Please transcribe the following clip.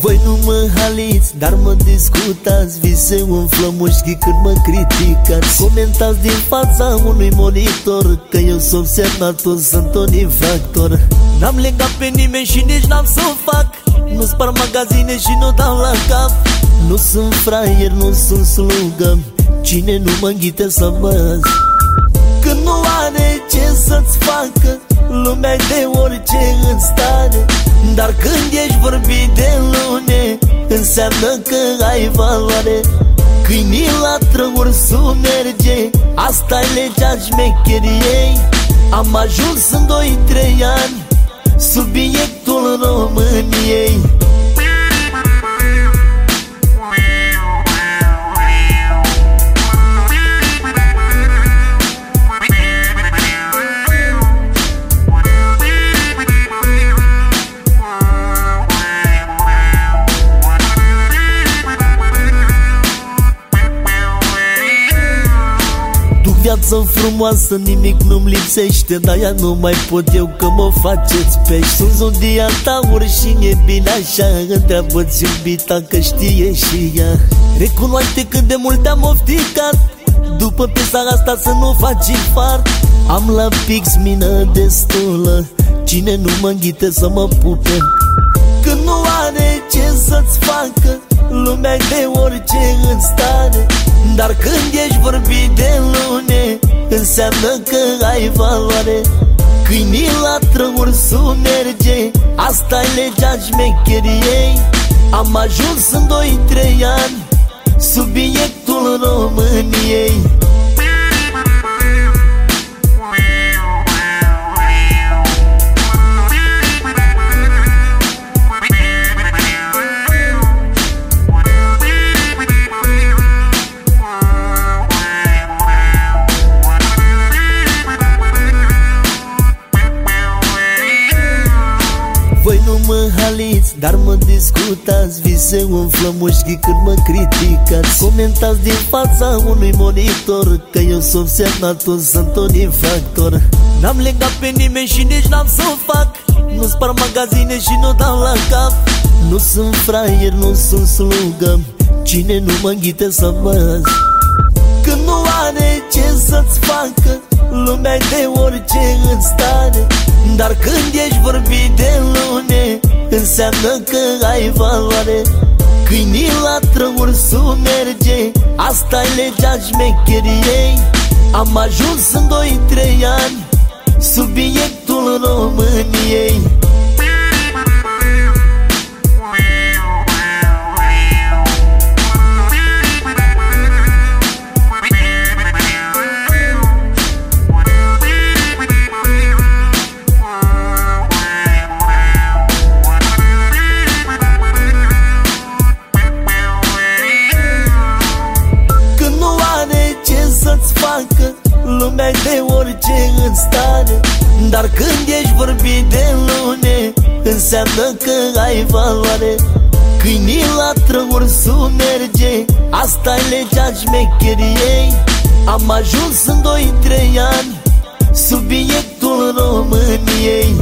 Voi nu mă haliți, dar mă discutați. Vise umflă mușchi când mă criticați. Comentați din fața unui monitor Că eu sunt semnator, sunt un infractor. N-am legat pe nimeni și nici n-am să o fac. Nu spar magazine și nu dau la cap. Nu sunt fraier, nu sunt slugă. Cine nu mă înghite să văz Când nu are ce să-ți facă Lumea de orice în stare Dar când ești vorbit de lune Înseamnă că ai valoare. Câinii la trăuri merge asta e legea șmecheriei. Am ajuns în 2-3 ani Subiectul României viață frumoasă, nimic nu-mi lipsește Dar ea nu mai pot eu că mă faceți pești. Sunt zodia taur și e bine așa Întreabă-ți iubita că știe și ea. Recunoaște cât de mult am ofticat După piesa asta să nu faci infart Am la pix mină destulă Cine nu mă înghite să mă pupe. Când nu are ce să-ți facă Lumea de orice în stare Dar când ești vorbit de lune Înseamnă că ai valoare. Câinii la trăuri merge asta e legea șmecheriei. Am ajuns în 2-3 ani Subiectul României dar mă discutați Vise umflă mușchi când mă criticați. Comentați din fața unui monitor Că eu sunt semnator, sunt un infractor. N-am legat pe nimeni și nici n-am să o fac. Nu spar magazine și nu dau la cap. Nu sunt fraier, nu sunt slugă. Cine nu mă înghite să văd Când nu are ce să-ți facă Lumea de orice în stare. Dar când ești vorbit de lune Înseamnă că ai valoare. Câinii la trăuri merge. Asta e legea șmecheriei. Am ajuns în 2-3 ani Subiectul României lumea de orice în stare Dar când ești vorbit de lune Înseamnă că ai valoare. Câinii la trăuri merge asta e legea șmecheriei. Am ajuns în 2-3 ani Subiectul României